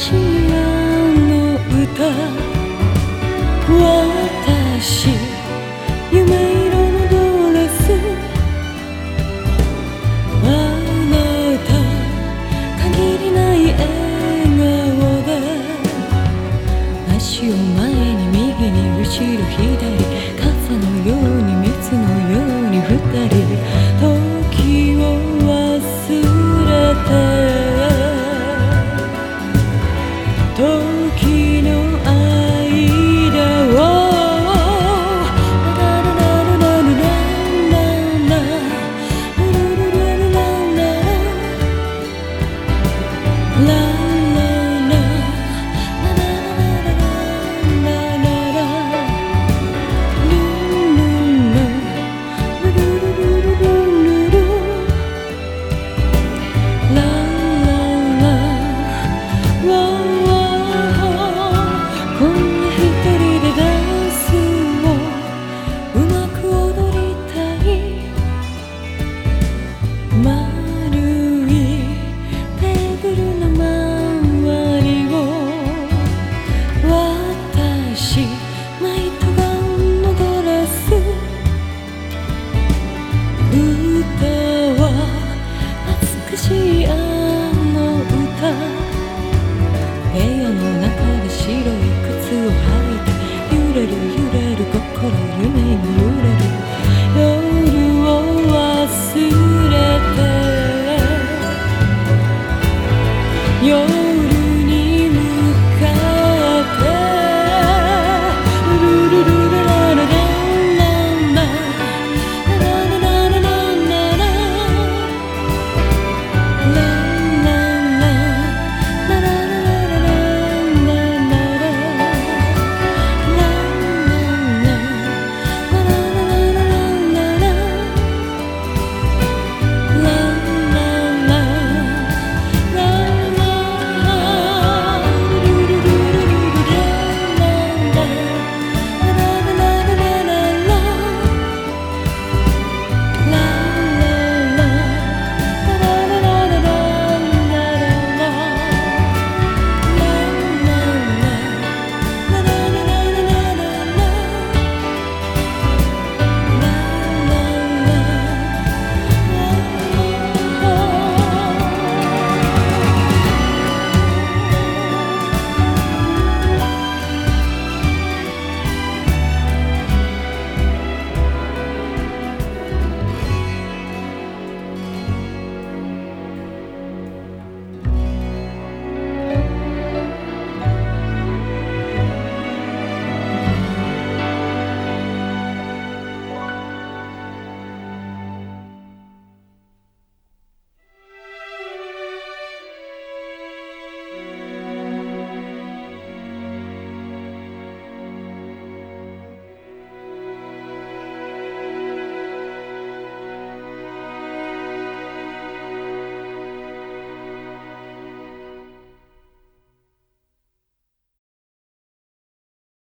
心。love. rooted